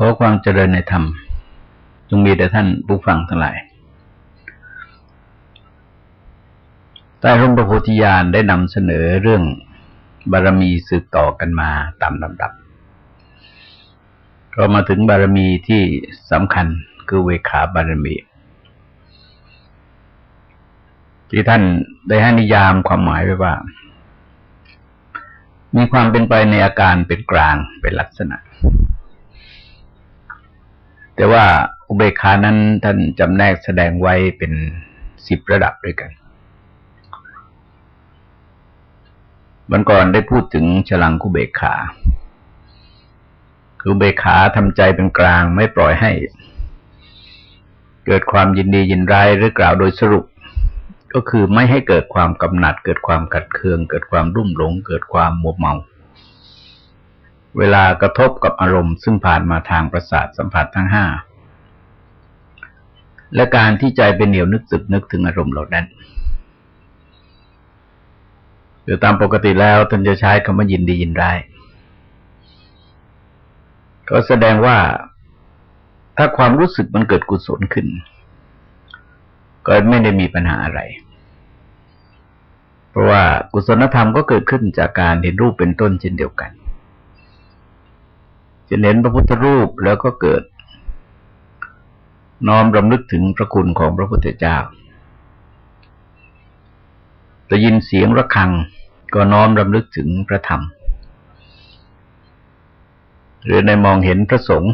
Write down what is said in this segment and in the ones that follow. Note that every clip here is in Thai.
ขอความเจริญในธรรมจงมีแด่ท่านผู้ฟังทั้งหลาย ใต้ร่มพระโพธิญาณได้นำเสนอเรื่องบารมีสืบต่อกันมาตามลำดับก็มาถึงบารมีที่สำคัญคือเวขาบารมี ที่ท่านได้ให้นิยามความหมายไว้ว่า มีความเป็นไปในอาการเป็นกลางเป็นลักษณะ แต่ว่าอุเบกขานั้นท่านจำแนกแสดงไว้เป็นสิบระดับด้วยกันบันก่อนได้พูดถึงฉลังคุเบกขา คือเบกขาทำใจเป็นกลางไม่ปล่อยให้ เกิดความยินดียินร้ายหรือกล่าวโดยสรุป ก็คือไม่ให้เกิดความกำหนัด เกิดความกัดเคือง เกิดความรุ่มหลง เกิดความมัวเมา เวลากระทบกับอารมณ์ ซึ่งผ่านมาทางประสาทสัมผัสทั้งห้าและการที่ใจเป็นเหนียวนึกสึกนึกถึงอารมณ์เหล่านั้นหรือตามปกติแล้วท่านจะใช้คำว่ายินดียินร้ายก็แสดงว่าถ้าความรู้สึกมันเกิดกุศลขึ้น ก็ไม่ได้มีปัญหาอะไร เพราะว่ากุศลธรรมก็เกิดขึ้นจากการเห็นรูปเป็นต้นเช่นเดียวกัน จะเห็นพระพุทธรูปแล้วก็เกิด น้อมรำลึกถึงพระคุณของพระพุทธเจ้าแต่ยินเสียงระฆังก็น้อมรำลึกถึงพระธรรม หรือในมองเห็นพระสงฆ์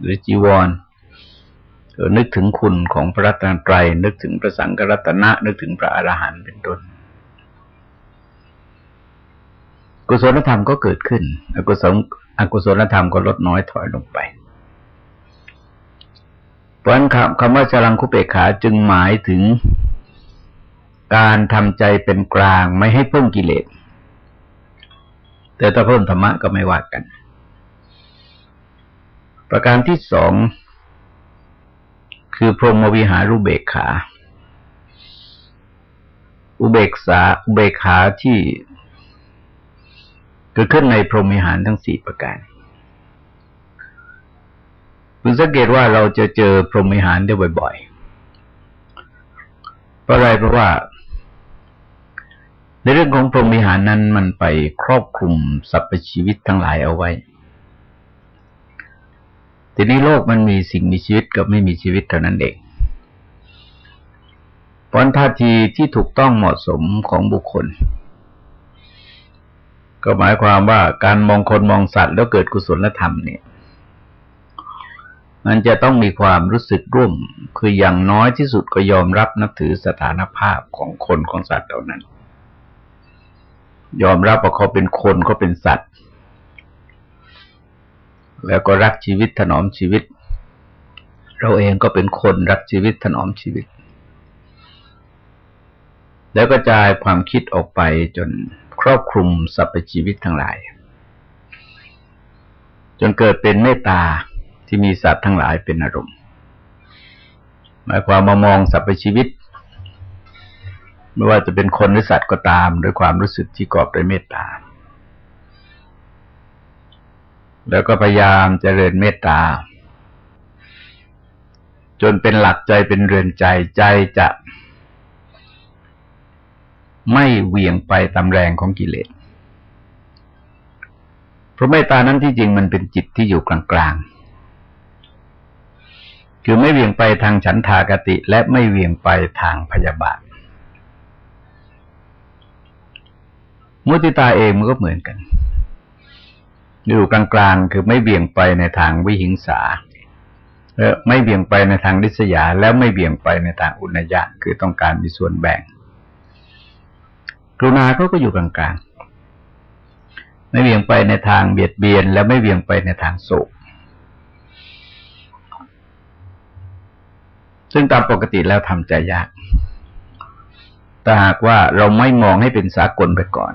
หรือจีวรนึกถึงคุณของพระรัตนตรัย นึกถึงพระสังฆรัตนะ นึกถึงพระอรหันต์เป็นต้น กุศลธรรมก็เกิดขึ้นอกุศล อกุศลธรรมก็ลดน้อยถอยลงไปเพราะนั้นคำว่าจรังคุเปขาจึงหมายถึงการทำใจเป็นกลางไม่ให้เพิ่มกิเลส แต่ถ้าเพิ่มธรรมะก็ไม่ว่ากัน ประการที่สองคือพรหมวิหารุเบกขา อุเบกษาอุเบกขาที่ กิดขึ้นในพรหมิหารทั้งสี่ประการคุณสังเกตว่าเราจะเจอพรหมิหารได้บ่อยๆ เพราะอะไรเพราะว่า ในเรื่องของพรหมิหารนั้นมันไปครอบคลุมสรรพชีวิตทั้งหลายเอาไว้ ทีนี้โลกมันมีสิ่งมีชีวิตกับไม่มีชีวิตเท่านั้นเองผลท่าทีที่ถูกต้องเหมาะสมของบุคคล ก็หมายความว่าการมองคนมองสัตว์แล้วเกิดกุศลธรรมเนี่ย มันจะต้องมีความรู้สึกร่วม คืออย่างน้อยที่สุดก็ยอมรับนับถือสถานภาพของคนของสัตว์เหล่านั้น ยอมรับว่าเขาเป็นคนเขาเป็นสัตว์ แล้วก็รักชีวิตถนอมชีวิต เราเองก็เป็นคนรักชีวิตถนอมชีวิต แล้วก็จายความคิดออกไปจน ครอบคลุมสรรพชีวิตทั้งหลาย จนเกิดเป็นเมตตาที่มีสัตว์ทั้งหลายเป็นอารมณ์ หมายความมามองสรรพชีวิต ไม่ว่าจะเป็นคนหรือสัตว์ก็ตามด้วยความรู้สึกที่กอบด้วยเมตตา แล้วก็พยายามเจริญเมตตา จนเป็นหลักใจเป็นเรือนใจใจจะ ไม่เวียงไปตามแรงของกิเลสเพราะเมตตานั้นที่จริงมันเป็นจิตที่อยู่กลางๆ คือไม่เวียงไปทางฉันทากติ และไม่เวียงไปทางพยาบาท มุติตาเองมันก็เหมือนกัน อยู่กลางๆ คือไม่เบี่ยงไปในทางวิหิงสาและไม่เบี่ยงไปในทางดิษยา แล้วไม่เบี่ยงไปในทางอุณยะ คือต้องการมีส่วนแบ่ง กรุณาเขาก็อยู่กลางๆ ไม่เวียงไปในทางเบียดเบียน และไม่เวียงไปในทางโศกซึ่งตามปกติแล้วทำใจยากแต่หากว่าเราไม่มองให้เป็นสากลไปก่อน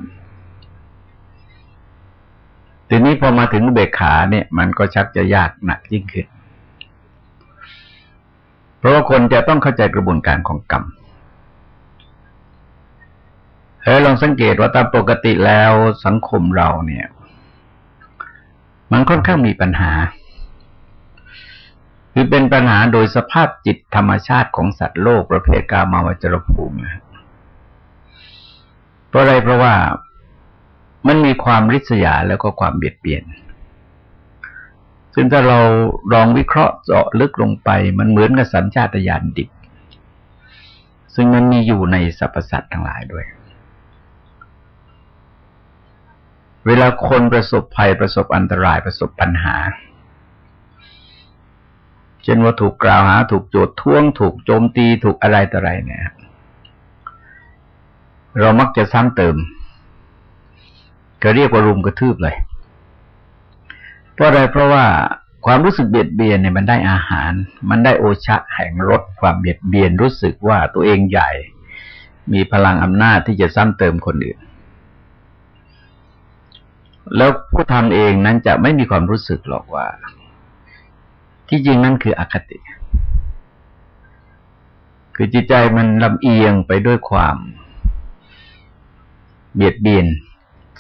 ทีนี้พอมาถึงเบกขาเนี่ย มันก็ชักจะยากหนักยิ่งขึ้น เพราะว่าคนจะต้องเข้าใจกระบวนการของกรรม เออลองสังเกตว่าตามปกติแล้วสังคมเราเนี่ย มันค่อนข้างมีปัญหา คือเป็นปัญหาโดยสภาพจิตธรรมชาติของสัตว์โลกประเภทกามาวจรภูมิเพราะอะไรเพราะว่ามันมีความริษยาแล้วก็ความเบียดเบียน ซึ่งถ้าเราลองวิเคราะห์เจาะลึกลงไป มันเหมือนกับสัญชาตญาณดิบ ซึ่งมันมีอยู่ในสรรพสัตว์ทั้งหลายด้วย เวลาคนประสบภัยประสบอันตรายประสบปัญหา เช่นว่าถูกกล่าวหา ถูกโจทท้วง ถูกโจมตีถูกอะไรต่ออะไรเนี่ย เรามักจะซ้ำเติม ก็เรียกว่ารุมกระทืบเลยเพราะอะไรเพราะว่าความรู้สึกเบียดเบียนเนี่ยมันได้อาหาร มันได้โอชะแห่งรสความเบียดเบียนรู้สึกว่าตัวเองใหญ่ มีพลังอำนาจที่จะซ้ำเติมคนอื่น แล้วผู้ทำเองนั้นจะไม่มีความรู้สึกหรอกว่า ที่จริงนั่นคืออคติ คือจิตใจมันลำเอียงไปด้วยความเบียดเบียน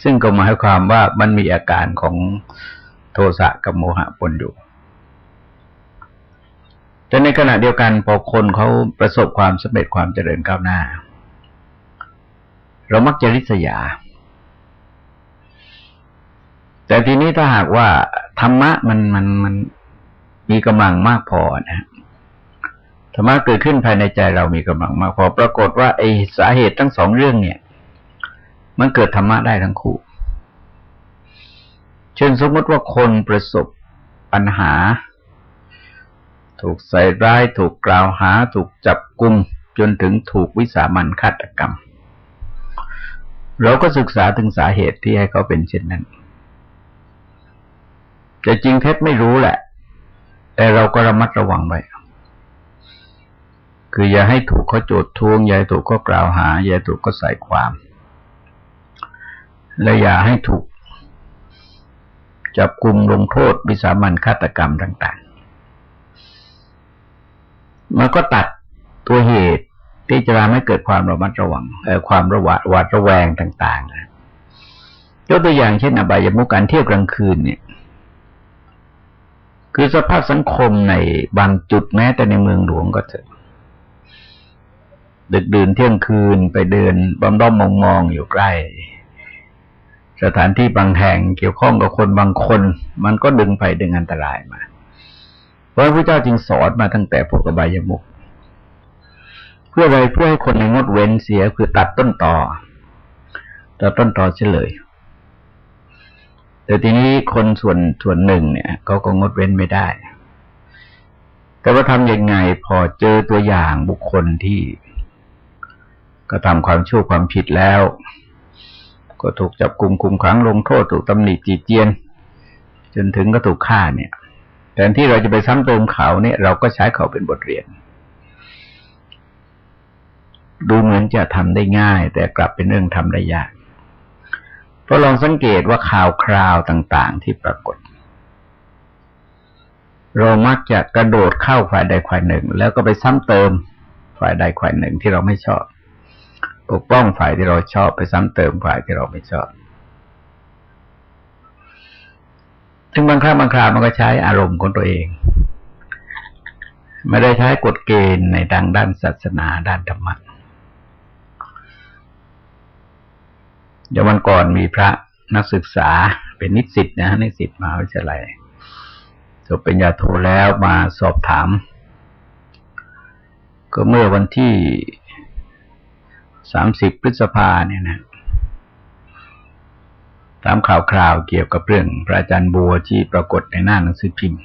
ซึ่งก็หมายความว่ามันมีอาการของโทสะกับโมหะปนอยู่แต่ในขณะเดียวกันพอคนเขาประสบความสำเร็จความเจริญก้าวหน้า เรามักจะริษยา แต่ทีนี้ถ้าหากว่าธรรมะมันมันมันมีกำลังมากพอนะธรรมะเกิดขึ้นภายในใจเรามีกำลังมากพอปรากฏว่าไอสาเหตุทั้งสองเรื่องเนี่ย มันเกิดธรรมะได้ทั้งคู่ เช่นสมมติว่าคนประสบปัญหา ถูกใส่ร้าย ถูกกล่าวหา ถูกจับกุมจนถึงถูกวิสามันฆาตกรรม เราก็ศึกษาถึงสาเหตุที่ให้เขาเป็นเช่นนั้น แต่จริงเท็จไม่รู้แหละ แต่เราก็ระมัดระวังไว้คืออย่าให้ถูกเขาโจดทวง อย่าถูกเขากล่าวหา อย่าถูกเขาใส่ความ และอย่าให้ถูก จับกลุ่มลงโทษวิสามันฆาตกรรมต่าง ๆ มันก็ตัดตัวเหตุที่จะทำให้เกิดความระมัดระวังความระวาดวาดระแวงต่าง ๆ ยกตัวอย่างเช่นอบายมุกการเที่ยวกลางคืนเนี่ย คือสภาพสังคมในบางจุดแม้แต่ในเมืองหลวงก็เถอะดึกดื่นเที่ยงคืนไปเดินบอมด้อมมองๆอยู่ใกล้ สถานที่บางแห่งเกี่ยวข้องกับคนบางคน มันก็ดึงไปดึงอันตรายมา เพราะพระเจ้าจึงสอนมาตั้งแต่พวกบายมุกเพื่ออะไรเพื่อให้คนในงดเว้นเสียคือตัดต้นต่อตัดต้นต่อเฉลย แต่ทีนี้คนส่วนส่วนหนึ่งเนี่ยเขาก็งดเว้นไม่ได้ แต่ว่าทำยังไงพอเจอตัวอย่างบุคคลที่ ก็ทำความชั่วความผิดแล้ว ก็ถูกจับกลุ่มคุมขังลงโทษถูกตำหนิจีเจียน จนถึงก็ถูกฆ่าเนี่ยแทนที่เราจะไปซ้ำเติมเขาเนี่ย เราก็ใช้เขาเป็นบทเรียน ดูเหมือนจะทำได้ง่าย แต่กลับเป็นเรื่องทำได้ยาก เพราะลองสังเกตว่าข่าวคราวต่าง ๆ ที่ปรากฏ เรามักจะกระโดดเข้าฝ่ายใดฝ่ายหนึ่ง แล้วก็ไปซ้ำเติมฝ่ายใดฝ่ายหนึ่งที่เราไม่ชอบ ปกป้องฝ่ายที่เราชอบไปซ้ำเติมฝ่ายที่เราไม่ชอบถึงบางครั้งบางคราวมันก็ใช้อารมณ์ของตัวเอง ไม่ได้ใช้กฎเกณฑ์ในทางด้านศาสนาด้านธรรมะ เดี๋ยววันก่อนมีพระนักศึกษาเป็นนิสิตนะนิสิตมหาวิทยาลัยจบเป็นญาโทแล้วมาสอบถาม ก็เมื่อวันที่สามสิบพฤษภาเนี่ยนะตามข่าวคราวเกี่ยวกับเรื่องพระอาจารย์บัวที่ปรากฏในหน้าหนังสือพิมพ์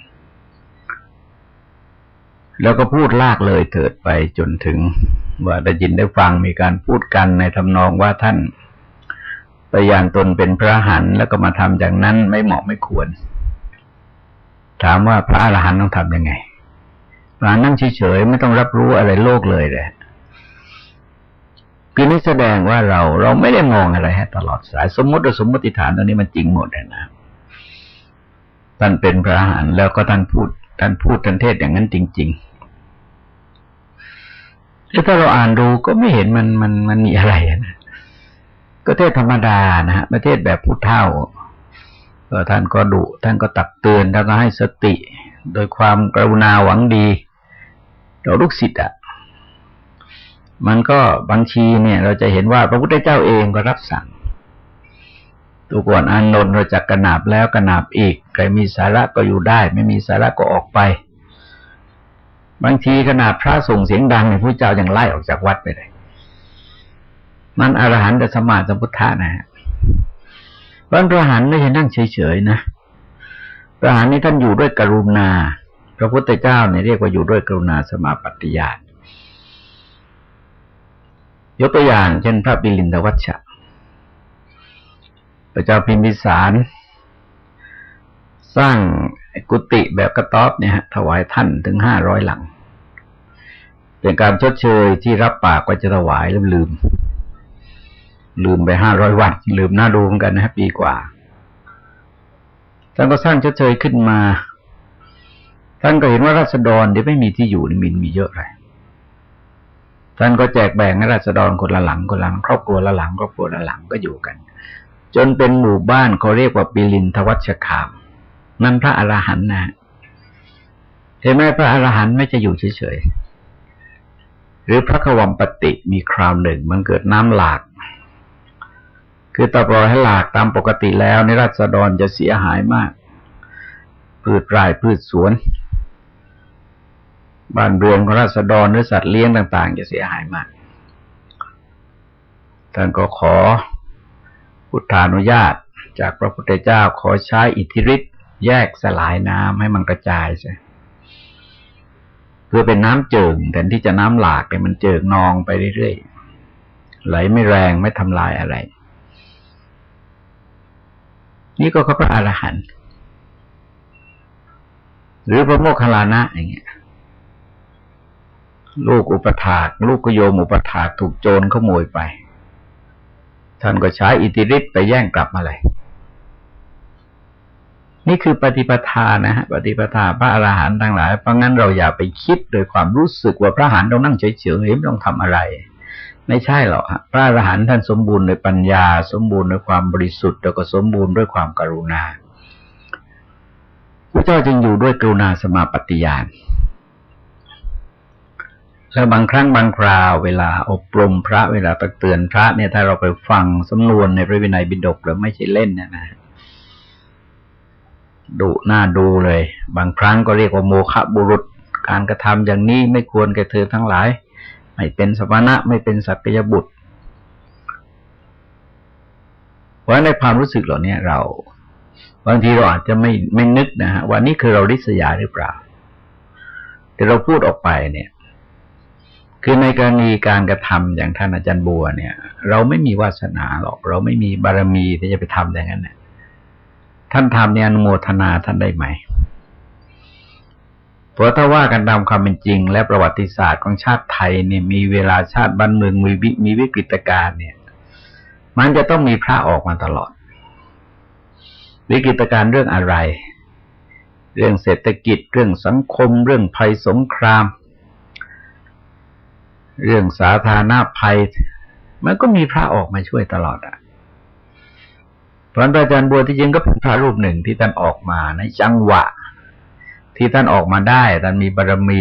แล้วก็พูดลากเลยเถิดไปจนถึง ว่าได้ยินได้ฟังมีการพูดกันในทำนองว่าท่าน ไปยานตนเป็นพระหันแล้วก็มาทำอย่างนั้นไม่เหมาะไม่ควร ถามว่าพระอรหันต์ต้องทำยังไงพระนั่งเฉยๆไม่ต้องรับรู้อะไรโลกเลยเลยคือนี่แสดงว่าเราเราไม่ได้มองอะไรฮะตลอดสายสมมติสมมติฐานตรงนี้มันจริงหมดเลยนะท่านเป็นพระอรหันต์แล้วก็ท่านพูดท่านพูดท่านเทศอย่างนั้นจริง ๆถ้าเราอ่านดูก็ไม่เห็นมันมันมันมีอะไรนะ ก็เทศธรรมดานะฮะประเทศแบบผู้เท่าก็ท่านก็ดุท่านก็ตักเตือนแล้วก็ให้สติ โดยความกรุณาหวังดีเราลูกศิษย์อะ มันก็บางทีเนี่ย เราจะเห็นว่าพระพุทธเจ้าเองก็รับสั่งตัวก่อนอานนท์เราจักกระนาบแล้วกระนาบอีก ใครมีสาระก็อยู่ได้ ไม่มีสาระก็ออกไป บางทีขนาดพระส่งเสียงดังในพระเจ้ายังไล่ออกจากวัดไปเลย มันอรหันต์แต่สมาสัมพุทธะนะฮะพระอรหันต์ไม่ใช่นั่งเฉยๆนะพระอรหันต์นี่ท่านอยู่ด้วยกรุณา พระพุทธเจ้าเนี่ยเรียกว่าอยู่ด้วยกรุณาสมาปฏิญาณยกตัวอย่างเช่นพระบิลินทวัชชะพระเจ้าพิมพิสาร สร้างกุฏิแบบกระต๊อบเนี่ยถวายท่านถึงห้าร้อยหลัง เป็นการชดเชยที่รับปากว่าจะถวายล้วลืม ลืมไปห้าร้อยวัน ลืมหน้าดูเหมือนกันนะปีกว่า ท่านก็สร้างชดเชยขึ้นมา ท่านก็เห็นว่าราษฎรที่ไม่มีที่อยู่นี่มินมีเยอะเลยท่านก็แจกแบ่งให้ราษฎรคนละหลังคนละหลังครอบครัวละหลังครอบครัวละหลังก็อยู่กัน จนเป็นหมู่บ้านเขาเรียกว่าปิลินทวัชคาม นั่นพระอรหันต์นะเห็นไหมพระอรหันต์ไม่จะอยู่เฉยๆหรือพระขวัมปติมีคราวหนึ่งมันเกิดน้ำหลาก คือตะปล่อยให้หลากตามปกติแล้วในราษฎรจะเสียหายมาก พืชไร่พืชสวน บ้านเรือนของราษฎรหรือสัตว์เลี้ยงต่าง ๆ จะเสียหายมากท่านก็ขอพุทธานุญาต จากพระพุทธเจ้าขอใช้อิทธิฤทธิ์แยกสลายน้ำให้มันกระจายใช่เพื่อเป็นน้ำเจิ่งแทนที่จะน้ำหลากเนี่ยมันเจิ่งนองไปเรื่อยๆไหลไม่แรงไม่ทำลายอะไร นี่ก็พระอรหันต์หรือพระโมคคัลลานะอย่างเงี้ยลูกอุปถาก ลูกกโยมอุปถากถูกโจรขโมยไป ท่านก็ใช้อิทธิฤทธิ์ไปแย่งกลับมาเลยนี่คือปฏิปทานะฮะปฏิปทาพระอรหันต์ทั้งหลายเพราะงั้นเราอย่าไปคิดโดยความรู้สึกว่าพระอรหันต์ต้องนั่งเฉยๆไม่ต้องทำอะไร ไม่ใช่หรอกพระอรหันต์ท่านสมบูรณ์ในปัญญา สมบูรณ์ในความบริสุทธิ์แล้วก็สมบูรณ์ด้วยความกรุณาพระเจ้าจึงอยู่ด้วยกรุณาสมาปฏิญาณแล้วบางครั้งบางคราวเวลาอบรมพระเวลาตักเตือนพระเนี่ยถ้าเราไปฟังสำนวนในพระวินัยบิดกแล้วไม่ใช่เล่นนะนะดุหน้าดูเลย บางครั้งก็เรียกว่าโมฆะบุรุษ การกระทำอย่างนี้ไม่ควรแก่เธอทั้งหลาย ไม่เป็นสมณะไม่เป็นสักยบุตร เพราะในความรู้สึกเหล่านี้เรา บางทีเราอาจจะไม่ไม่นึกนะฮะว่านี่คือเราริษยาหรือเปล่า แต่เราพูดออกไปเนี่ย คือในกรณีการกระทำอย่างท่านอาจารย์บัวเนี่ย เราไม่มีวาสนาหรอก เราไม่มีบารมีที่จะไปทำอย่างนั้นเนี่ยท่านทำเนี่ยอนุโมทนาท่านได้ไหม เพราะถ้าว่ากันตามความเป็นจริง และประวัติศาสตร์ของชาติไทยเนี่ย มีเวลาชาติบ้านเมืองมีวิมีวิกฤตการณ์เนี่ย มันจะต้องมีพระออกมาตลอด วิกฤตการณ์เรื่องอะไร เรื่องเศรษฐกิจเรื่องสังคม เรื่องภัยสงคราม เรื่องสาธารณภัย มันก็มีพระออกมาช่วยตลอดอะพระอาจารย์บัวที่จริงก็เป็นพระรูปหนึ่งที่ท่านออกมาในจังหวะ ที่ท่านออกมาได้ท่านมีบารมี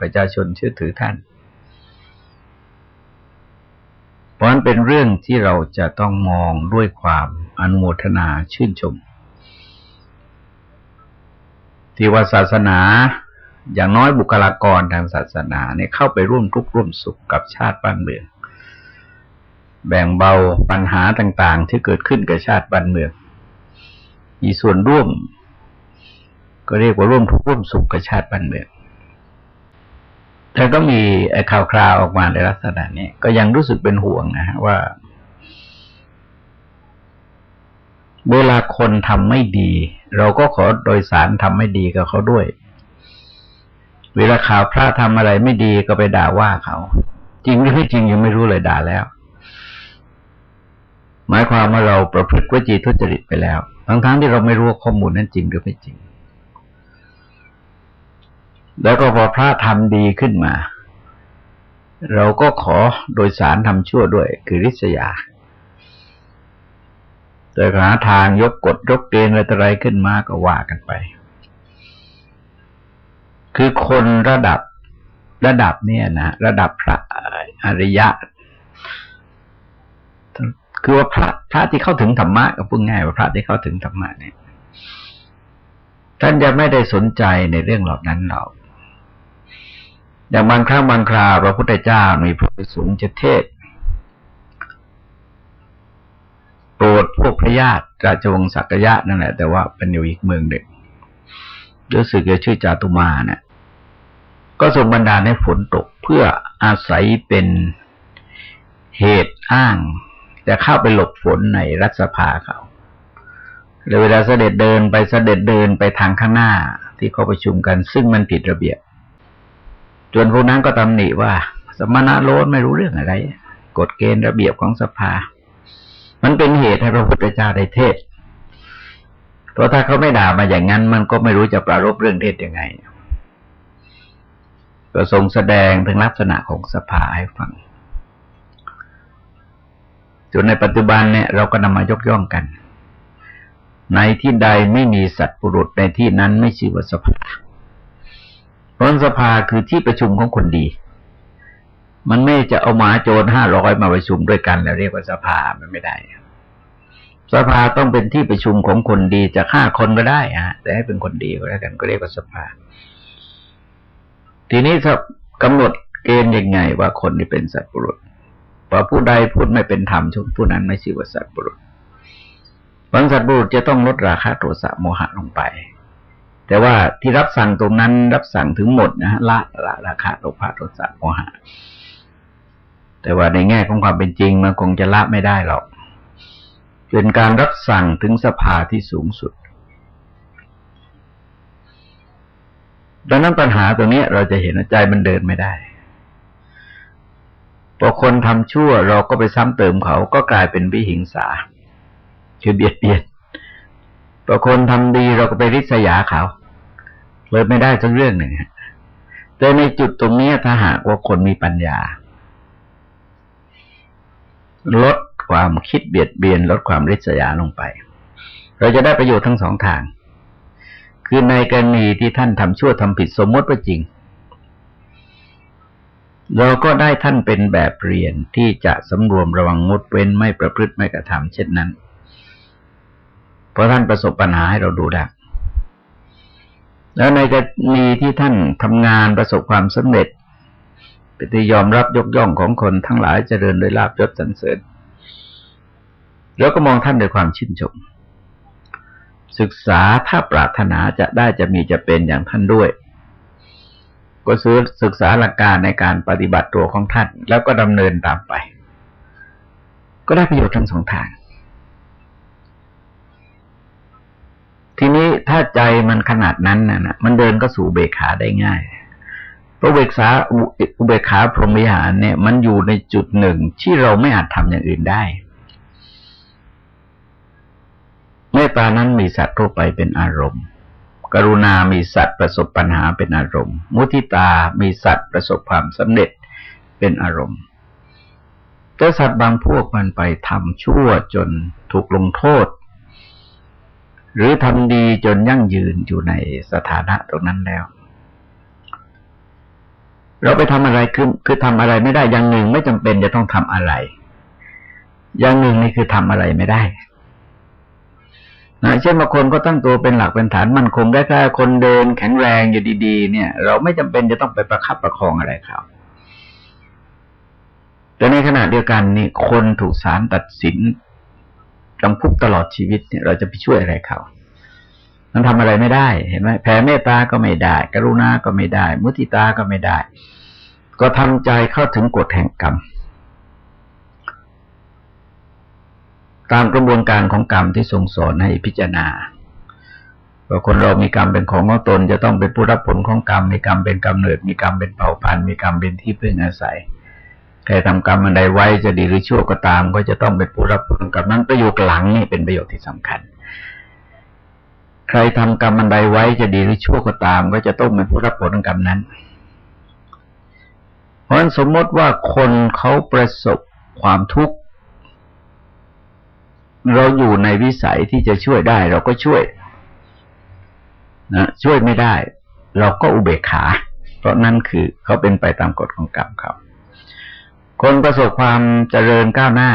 ประชาชนเชื่อถือท่าน เพราะนั้นเป็นเรื่องที่เราจะต้องมองด้วยความอนุโมทนาชื่นชม ที่ว่าศาสนาอย่างน้อยบุคลากรทางศาสนาเนี่ยเข้าไปร่วมทุกข์ร่วมสุขกับชาติบ้านเมือง แบ่งเบาปัญหาต่างๆ ที่เกิดขึ้นกับชาติบ้านเมือง มีส่วนร่วม ก็เรียกว่าร่วมทุกข์ร่วมสุขกับชาติบ้านเมืองแต่ก็มีข่าวคราวออกมาในลักษณะนี้ก็ยังรู้สึกเป็นห่วงนะฮะว่า เวลาคนทำไม่ดี เราก็ขอโดยสารทำไม่ดีกับเขาด้วย เวลาข่าวพระทำอะไรไม่ดีก็ไปด่าว่าเขา จริงหรือไม่จริงยังไม่รู้เลยด่าแล้ว หมายความว่าเราประพฤติวจีทุจริตไปแล้วทั้งๆทที่เราไม่รู้ว่าข้อมูลนั้นจริงหรือไม่จริง แล้วก็พอพระทำดีขึ้นมา เราก็ขอโดยสารทำชั่วด้วย คือริษยา แต่หาทางยกกฎยกเกณฑ์อะไรขึ้นมาก็ว่ากันไป คือคนระดับระดับเนี่ยนะระดับพระอริยะ คือว่าพระพระที่เข้าถึงธรรมะก็พูดง่ายว่าพระที่เข้าถึงธรรมะเนี่ยท่านจะไม่ได้สนใจในเรื่องเหล่านั้นหรอก อย่างบางครั้งบางคราวพระพุทธเจ้ามีพระสูงจะเทศโปรดพวกพระญาติราชวงศ์สักยะนั่นแหละ แต่ว่าเป็นอยู่อีกเมืองหนึ่งรู้สึกจะชื่อจาตุมาเนี่ยก็ทรงบันดาลให้ฝนตกเพื่ออาศัยเป็นเหตุอ้าง จะเข้าไปหลบฝนในรัฐสภาเขาเลยเวลาเสด็จเดินไปเสด็จเดินไปทางข้างหน้าที่เขาประชุมกัน ซึ่งมันผิดระเบียบ จนพวกนั้นก็ตำหนิว่า สมณะโลนไม่รู้เรื่องอะไร กฎเกณฑ์ระเบียบของสภา มันเป็นเหตุให้พระพุทธเจ้าได้เทศเพราะถ้าเขาไม่ด่ามาอย่างนั้น มันก็ไม่รู้จะปรารบเรื่องเทศยังไงก็ทรงแสดงถึงลักษณะของสภาให้ฟังจนในปัจจุบันเนี่ยเราก็นำมายกย่องกัน ในที่ใดไม่มีสัตว์ปุรุษในที่นั้นไม่ชื่อว่าสภา ราะสภาคือที่ประชุมของคนดี มันไม่จะเอาหมาโจรห้าร้อยมาประชุมด้วยกัน แล้วเรียกว่าสภามันไม่ได้สภาต้องเป็นที่ประชุมของคนดีจะฆ่าคนก็ได้ฮะแต่ให้เป็นคนดีก็แล้วกันก็เรียกว่าสภา ทีนี้ถ้ากำหนดเกณฑ์ยังไงว่าคนที่เป็นสัตว์ปุรุษพอผู้ใดพูดไม่เป็นธรรมชุดผู้นั้นไม่ชื่อว่าสัตว์ปุรุษบางสัตว์ปุรุษจะต้องลดราคาโทสะโมหะลงไป แต่ว่าที่รับสั่งตรงนั้นรับสั่งถึงหมดนะละละราคาโลภะโทสะโมหะ แต่ว่าในแง่ของความเป็นจริงมันคงจะละไม่ได้หรอกเป็นการรับสั่งถึงสภาที่สูงสุด ดังนั้นปัญหาตรงนี้เราจะเห็นใจมันเดินไม่ได้พอคนทำชั่วเราก็ไปซ้ำเติมเขาก็กลายเป็นวิหิงสาคือเบียดเบียนพอคนทำดีเราก็ไปริษยาเขา เลยไม่ได้สักเรื่องหนึ่งแต่ในจุดตรงนี้ถ้าหากว่าคนมีปัญญา ลดความคิดเบียดเบียน ลดความริษยาลงไป เราจะได้ประโยชน์ทั้งสองทาง คือในกรณีที่ท่านทำชั่วทำผิดสมมติว่าจริง เราก็ได้ท่านเป็นแบบเรียนที่จะสำรวมระวังงดเว้นไม่ประพฤติไม่กระทำเช่นนั้น เพราะท่านประสบปัญหาให้เราดูได้ แล้วในกรณีที่ท่านทำงานประสบความสำเร็จเป็นที่ยอมรับยกย่องของคนทั้งหลายจเจริญโดยลาบยศสรรเสริญ แล้วก็มองท่านด้วยความชื่นชม ศึกษาถ้าปรารถนาจะได้จะมีจะเป็นอย่างท่านด้วย ก็ซื้อศึกษาหลักการในการปฏิบัติตัวของท่าน แล้วก็ดำเนินตามไป ก็ได้ประโยชน์ทั้งสองทาง ทีนี้ ถ้าใจมันขนาดนั้นนะมันเดินก็สู่เบขาได้ง่าย เพราะเบกษาอุเบกขาพรหมวิหารเนี่ย มันอยู่ในจุดหนึ่งที่เราไม่อาจทำอย่างอื่นได้เมตตานั้นมีสัตว์ทั่วไปเป็นอารมณ์ กรุณา มีสัตว์ประสบปัญหาเป็นอารมณ์ มุทิตา มีสัตว์ประสบความสำเร็จเป็นอารมณ์แต่สัตว์บางพวกมันไปทำชั่วจนถูกลงโทษ หรือทำดีจนยั่งยืนอยู่ในสถานะตรงนั้นแล้ว เราไปทำอะไรคือคือทำอะไรไม่ได้อย่างหนึ่งไม่จำเป็นจะต้องทำอะไร อย่างหนึ่งนี่คือทำอะไรไม่ได้นะเช่นบางคนก็ตั้งตัวเป็นหลักเป็นฐานมั่นคงได้แค่คนเดินแข็งแรงอยู่ดีๆ เนี่ย เราไม่จำเป็นจะต้องไปประคับประคองอะไรเขาแต่ในขณะเดียวกันนี่คนถูกศาลตัดสิน จำคุกตลอดชีวิตเนี่ยเราจะไปช่วยอะไรเขามันทำอะไรไม่ได้เห็นไหมแผ่เมตตาก็ไม่ได้ กรุณาก็ไม่ได้ มุทิตาก็ไม่ได้ ก็ทำใจเข้าถึงกฎแห่งกรรม ตามกระบวนการของกรรมที่ทรงสอนให้พิจารณาว่าคนเรามีกรรมเป็นของของตน จะต้องเป็นผู้รับผลของกรรม มีกรรมเป็นกำเนิด มีกรรมเป็นเผ่าพันธุ์ มีกรรมเป็นที่พึ่งอาศัย ใครทำกรรมอันใดไว้จะดีหรือชั่วก็ตาม ก็จะต้องเป็นผู้รับผลกับนั้นประโยคหลังนี่เป็นประโยชน์ที่สำคัญ ใครทำกรรมอันใดไว้จะดีหรือชั่วก็ตาม ก็จะต้องเป็นผู้รับผลกรรมนั้น เพราะฉะนั้นสมมติว่าคนเขาประสบความทุกข์เราอยู่ในวิสัยที่จะช่วยได้เราก็ช่วยนะช่วยไม่ได้ เราก็อุเบกขา เพราะนั่นคือเขาเป็นไปตามกฎของกรรมเขา คนประสบความเจริญก้าวหน้า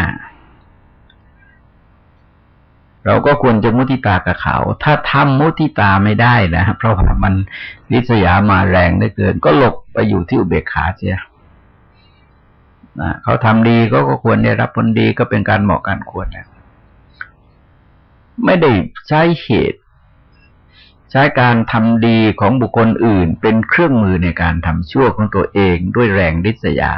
เราก็ควรจะมุติตากับเขา ถ้าทำมุติตาไม่ได้นะเพราะว่ามันริษยามาแรงได้เกิน ก็หลบไปอยู่ที่อุเบกขาเสียนะเขาทำดีก็ก็ควรได้รับผลดีก็เป็นการเหมาะการควรแล้วไม่ได้ใช้เหตุ ใช้การทำดีของบุคคลอื่น เป็นเครื่องมือในการทำชั่วของตัวเองด้วยแรงริษยา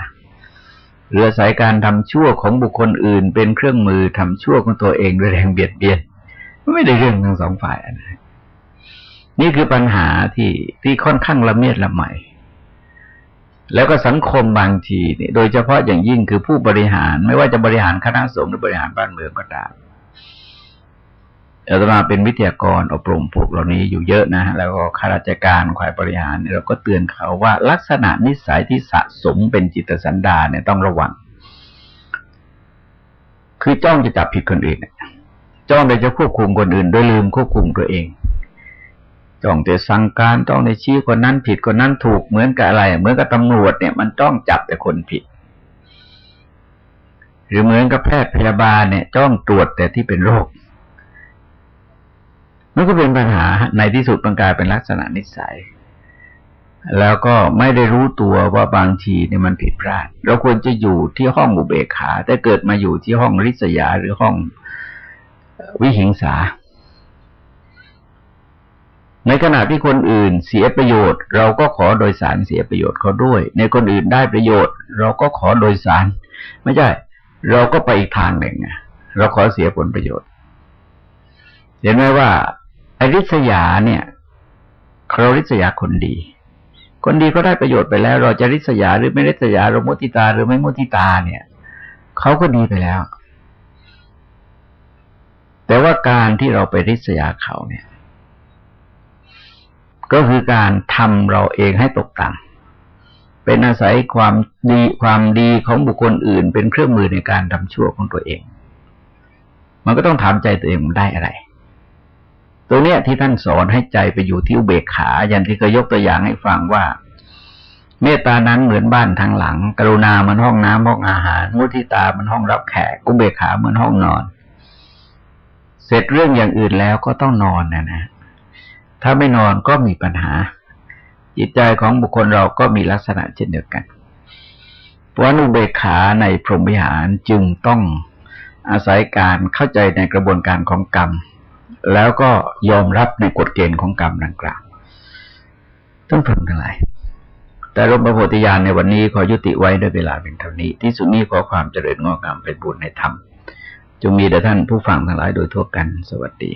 หรืออาศัยการทำชั่วของบุคคลอื่น เป็นเครื่องมือทำชั่วของตัวเองด้วยแรงเบียดเบียนไม่ได้เรื่องทั้งสองฝ่ายนะนี่คือปัญหาที่ที่ค่อนข้างละเมียดละไมแล้วก็สังคมบางทีนี่โดยเฉพาะอย่างยิ่งคือผู้บริหาร ไม่ว่าจะบริหารคณะสงฆ์หรือบริหารบ้านเมืองก็ตาม อาตมาเป็นวิทยากรอบรมพวกเหล่านี้อยู่เยอะนะ แล้วก็ข้าราชการฝ่ายบริหารเราก็เตือนเขาว่าลักษณะนิสัยที่สะสมเป็นจิตสันดาเนี่ยต้องระวัง คือจ้องจะจับผิดคนอื่นจ้องจะควบคุมคนอื่น โดยลืมควบคุมตัวเองจ้องจะสั่งการจ้องจะชี้คนนั้นผิดคนนั้นถูกเหมือนกับอะไรเหมือนกับตำรวจเนี่ย มันจ้องจับแต่คนผิด หรือเหมือนกับแพทย์พยาบาลเนี่ย จ้องตรวจแต่ที่เป็นโรค มันก็เป็นปัญหาในที่สุดมันกลายเป็นลักษณะนิสัย แล้วก็ไม่ได้รู้ตัวว่าบางทีเนี่ยมันผิดพลาด เราควรจะอยู่ที่ห้องอุเบกขา แต่เกิดมาอยู่ที่ห้องริษยาหรือห้องวิหิงสา ในขณะที่คนอื่นเสียประโยชน์ เราก็ขอโดยสารเสียประโยชน์เขาด้วย ในคนอื่นได้ประโยชน์ เราก็ขอโดยสาร ไม่ใช่ เราก็ไปอีกทางหนึ่งเราขอเสียผลประโยชน์ เห็นไหมว่า ริษยาเนี่ยเราริษยาคนดี คนดีก็ได้ประโยชน์ไปแล้ว เราจะริษยาหรือไม่ริษยาเรามุติตาหรือไม่มุติตาเนี่ยเขาก็ดีไปแล้ว แต่ว่าการที่เราไปริษยาเขาเนี่ย ก็คือการทำเราเองให้ตกต่ำเป็นอาศัยความดีความดีของบุคคลอื่น เป็นเครื่องมือในการทำชั่วของตัวเอง มันก็ต้องถามใจตัวเองมันได้อะไร ตรงเนี้ยที่ท่านสอนให้ใจไปอยู่ที่อุเบกขา อย่างที่เคยยกตัวอย่างให้ฟังว่า เมตตานั้นเหมือนบ้านทางหลัง กรุณามันห้องน้ำห้องอาหาร มุทิตามันห้องรับแขกอุเบกขาเหมือนห้องนอน เสร็จเรื่องอย่างอื่นแล้วก็ต้องนอนนะนะ ถ้าไม่นอนก็มีปัญหา จิตใจของบุคคลเราก็มีลักษณะเช่นเดียวกันเพราะอุเบกขาในพรหมวิหารจึงต้องอาศัยการเข้าใจในกระบวนการของกรรม แล้วก็ยอมรับในกฎเกณฑ์ของกรรมดังกล่าวต้องทนทั้งหลายแต่รบพระโพธิญาณในวันนี้ขอยุติไว้ด้วยเวลาเป็นเท่านี้ ที่สุดนี้ขอความเจริญงอกงามเป็นบุญในธรรมจงมีแด่ท่านผู้ฟังทั้งหลายโดยทั่วกันสวัสดี